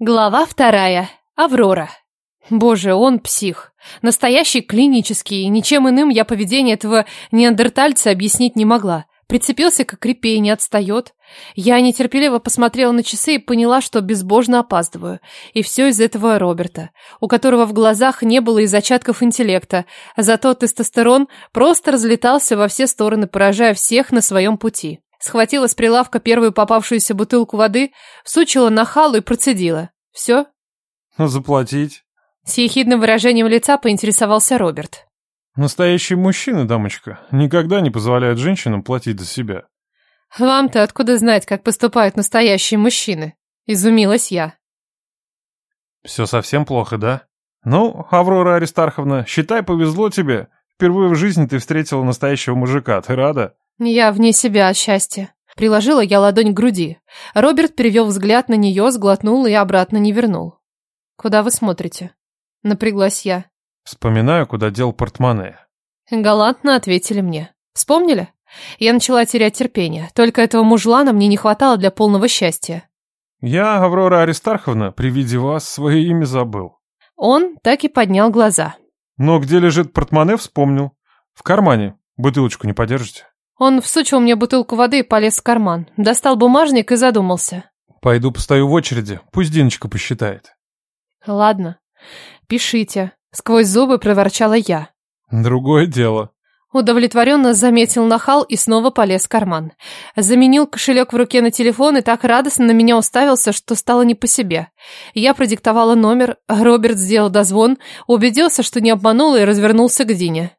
Глава вторая. Аврора. Боже, он псих. Настоящий клинический, ничем иным я поведение этого неандертальца объяснить не могла. Прицепился как репей, не отстает. Я нетерпеливо посмотрела на часы и поняла, что безбожно опаздываю. И все из этого Роберта, у которого в глазах не было и зачатков интеллекта, зато тестостерон просто разлетался во все стороны, поражая всех на своем пути. Схватила с прилавка первую попавшуюся бутылку воды, всучила на халу и процедила. «Все?» Заплатить. С ехидным выражением лица поинтересовался Роберт. Настоящие мужчины, дамочка, никогда не позволяют женщинам платить за себя. «Вам-то откуда знать, как поступают настоящие мужчины?» Изумилась я. Все совсем плохо, да? Ну, Аврора Аристарховна, считай, повезло тебе. Впервые в жизни ты встретила настоящего мужика. Ты рада? Я вне себя от счастья. Приложила я ладонь к груди. Роберт перевел взгляд на нее, сглотнул и обратно не вернул. «Куда вы смотрите?» Напряглась я. Вспоминаю, куда дел портмоне. Галантно ответили мне. Вспомнили? Я начала терять терпение. Только этого мужлана мне не хватало для полного счастья. Я, Аврора Аристарховна, при виде вас свое имя забыл. Он так и поднял глаза. Но где лежит портмоне, вспомнил. В кармане. Бутылочку не подержите? Он всучил мне бутылку воды и полез в карман. Достал бумажник и задумался. Пойду постою в очереди, пусть Диночка посчитает. Ладно, пишите. Сквозь зубы проворчала я. Другое дело. Удовлетворенно заметил нахал и снова полез в карман. Заменил кошелек в руке на телефон и так радостно на меня уставился, что стало не по себе. Я продиктовала номер, Роберт сделал дозвон, убедился, что не обманула и развернулся к Дине.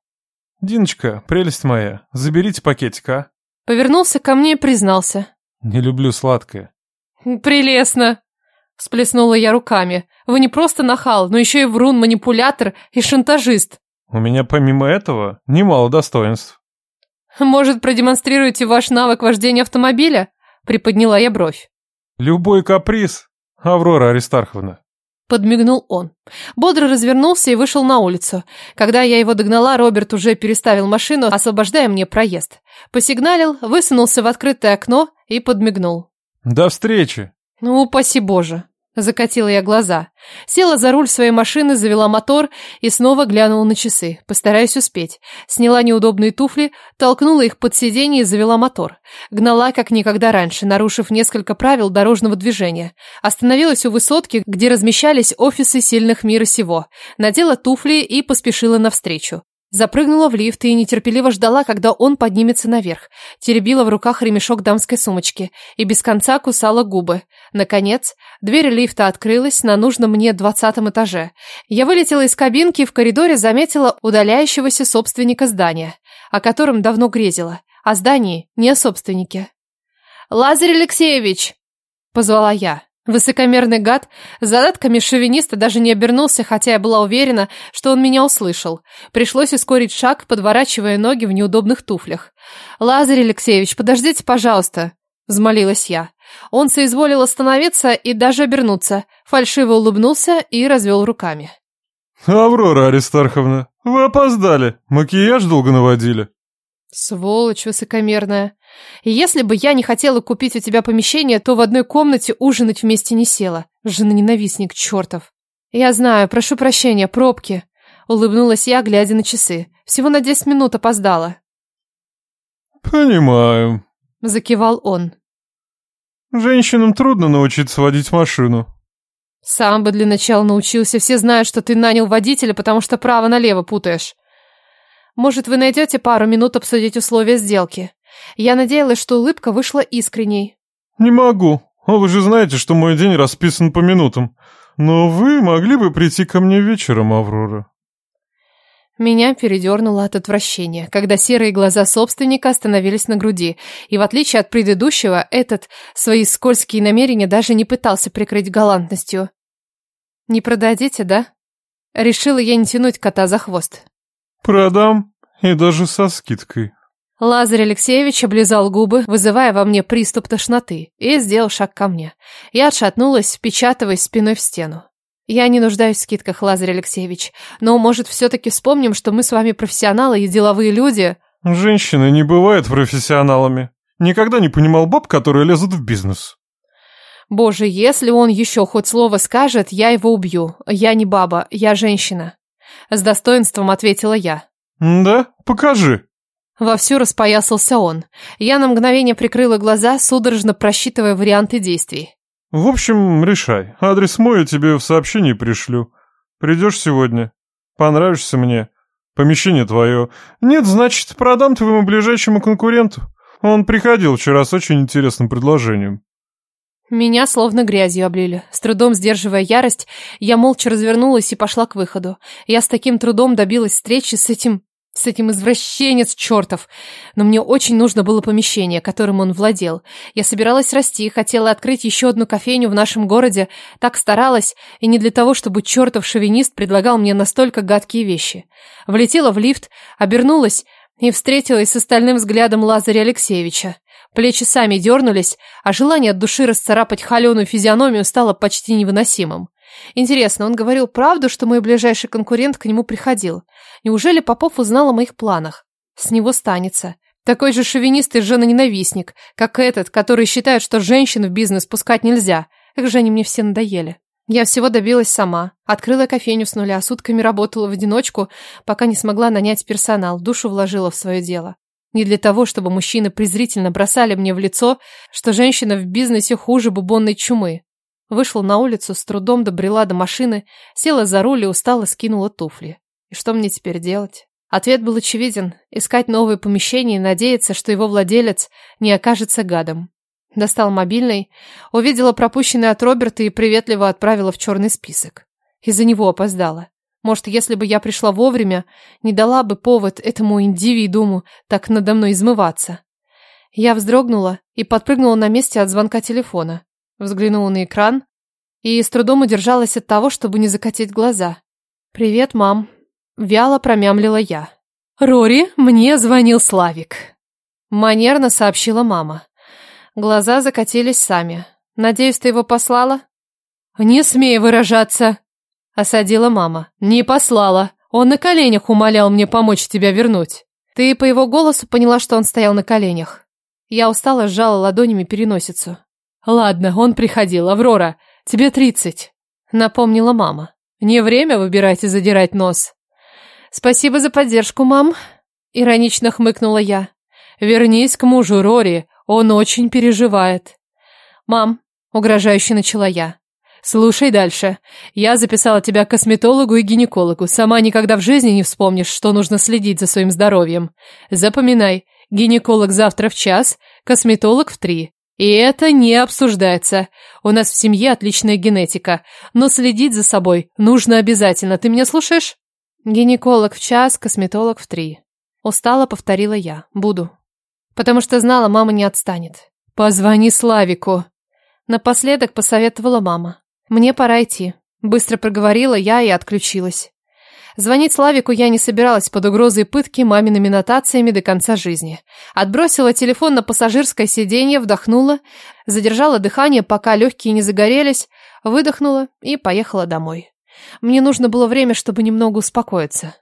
Диночка, прелесть моя, заберите пакетик, а? Повернулся ко мне и признался. Не люблю сладкое. Прелестно. Всплеснула я руками. Вы не просто нахал, но еще и врун, манипулятор и шантажист. У меня помимо этого немало достоинств. Может, продемонстрируете ваш навык вождения автомобиля? Приподняла я бровь. Любой каприз, Аврора Аристарховна. Подмигнул он. Бодро развернулся и вышел на улицу. Когда я его догнала, Роберт уже переставил машину, освобождая мне проезд. Посигналил, высунулся в открытое окно и подмигнул. До встречи. Ну, упаси боже. Закатила я глаза. Села за руль своей машины, завела мотор и снова глянула на часы. Постараюсь успеть. Сняла неудобные туфли, толкнула их под сиденье и завела мотор. Гнала, как никогда раньше, нарушив несколько правил дорожного движения. Остановилась у высотки, где размещались офисы сильных мира сего. Надела туфли и поспешила навстречу. Запрыгнула в лифт и нетерпеливо ждала, когда он поднимется наверх. Теребила в руках ремешок дамской сумочки и без конца кусала губы. Наконец, дверь лифта открылась на нужном мне двадцатом этаже. Я вылетела из кабинки и в коридоре заметила удаляющегося собственника здания, о котором давно грезила. О здании, не о собственнике. «Лазарь Алексеевич!» – позвала я. Высокомерный гад с задатками шовиниста даже не обернулся, хотя я была уверена, что он меня услышал. Пришлось ускорить шаг, подворачивая ноги в неудобных туфлях. «Лазарь Алексеевич, подождите, пожалуйста», — взмолилась я. Он соизволил остановиться и даже обернуться, фальшиво улыбнулся и развел руками. «Аврора Аристарховна, вы опоздали. Макияж долго наводили». Сволочь высокомерная. И если бы я не хотела купить у тебя помещение, то в одной комнате ужинать вместе не села. Жена-ненавистник чертов. Я знаю, прошу прощения, пробки. Улыбнулась я, глядя на часы. Всего на десять минут опоздала. Понимаю. Закивал он. Женщинам трудно научиться водить машину. Сам бы для начала научился. Все знают, что ты нанял водителя, потому что право-налево путаешь. Может, вы найдете пару минут обсудить условия сделки? Я надеялась, что улыбка вышла искренней. Не могу. А вы же знаете, что мой день расписан по минутам. Но вы могли бы прийти ко мне вечером, Аврора. Меня передернуло от отвращения, когда серые глаза собственника остановились на груди, и в отличие от предыдущего, этот свои скользкие намерения даже не пытался прикрыть галантностью. «Не продадите, да?» Решила я не тянуть кота за хвост. «Продам, и даже со скидкой». Лазарь Алексеевич облизал губы, вызывая во мне приступ тошноты, и сделал шаг ко мне. Я отшатнулась, впечатываясь спиной в стену. Я не нуждаюсь в скидках, Лазарь Алексеевич, но, может, все-таки вспомним, что мы с вами профессионалы и деловые люди. Женщины не бывают профессионалами. Никогда не понимал баб, которые лезут в бизнес. Боже, если он еще хоть слово скажет, я его убью. Я не баба, я женщина. С достоинством ответила я. «Да? Покажи». Вовсю распоясался он. Я на мгновение прикрыла глаза, судорожно просчитывая варианты действий. «В общем, решай. Адрес мой я тебе в сообщении пришлю. Придешь сегодня. Понравишься мне. Помещение твое. Нет, значит, продам твоему ближайшему конкуренту. Он приходил вчера с очень интересным предложением». Меня словно грязью облили. С трудом сдерживая ярость, я молча развернулась и пошла к выходу. Я с таким трудом добилась встречи с этим... с этим извращенец чертов. Но мне очень нужно было помещение, которым он владел. Я собиралась расти, хотела открыть еще одну кофейню в нашем городе, так старалась, и не для того, чтобы чертов шовинист предлагал мне настолько гадкие вещи. Влетела в лифт, обернулась и встретилась с остальным взглядом Лазаря Алексеевича. Плечи сами дернулись, а желание от души расцарапать холеную физиономию стало почти невыносимым. Интересно, он говорил правду, что мой ближайший конкурент к нему приходил? Неужели Попов узнал о моих планах? С него станется. Такой же шовинист и жена-ненавистник, как этот, который считает, что женщин в бизнес пускать нельзя. Как же они мне все надоели. Я всего добилась сама. Открыла кофейню с нуля, сутками работала в одиночку, пока не смогла нанять персонал, душу вложила в свое дело. Не для того, чтобы мужчины презрительно бросали мне в лицо, что женщина в бизнесе хуже бубонной чумы. Вышла на улицу, с трудом добрела до машины, села за руль и устало скинула туфли. И что мне теперь делать? Ответ был очевиден. Искать новое помещение и надеяться, что его владелец не окажется гадом. Достал мобильный, увидела пропущенный от Роберта и приветливо отправила в черный список. Из-за него опоздала. Может, если бы я пришла вовремя, не дала бы повод этому индивидууму так надо мной измываться. Я вздрогнула и подпрыгнула на месте от звонка телефона. Взглянула на экран и с трудом удержалась от того, чтобы не закатить глаза. «Привет, мам», — вяло промямлила я. «Рори, мне звонил Славик», — манерно сообщила мама. Глаза закатились сами. «Надеюсь, ты его послала?» «Не смей выражаться», Осадила мама. Не послала. Он на коленях умолял мне помочь тебя вернуть. Ты по его голосу поняла, что он стоял на коленях. Я устало сжала ладонями переносицу. Ладно, он приходил. Аврора, тебе тридцать. Напомнила мама. Не время выбирать и задирать нос. Спасибо за поддержку, мам. Иронично хмыкнула я. Вернись к мужу Рори, он очень переживает. Мам, угрожающе начала я. Слушай дальше. Я записала тебя к косметологу и гинекологу. Сама никогда в жизни не вспомнишь, что нужно следить за своим здоровьем. Запоминай. Гинеколог завтра в час, косметолог в три. И это не обсуждается. У нас в семье отличная генетика. Но следить за собой нужно обязательно. Ты меня слушаешь? Гинеколог в час, косметолог в три. Устало повторила я. Буду. Потому что знала, мама не отстанет. Позвони Славику. Напоследок посоветовала мама. «Мне пора идти», — быстро проговорила я и отключилась. Звонить Славику я не собиралась под угрозой пытки мамиными нотациями до конца жизни. Отбросила телефон на пассажирское сиденье, вдохнула, задержала дыхание, пока легкие не загорелись, выдохнула и поехала домой. Мне нужно было время, чтобы немного успокоиться.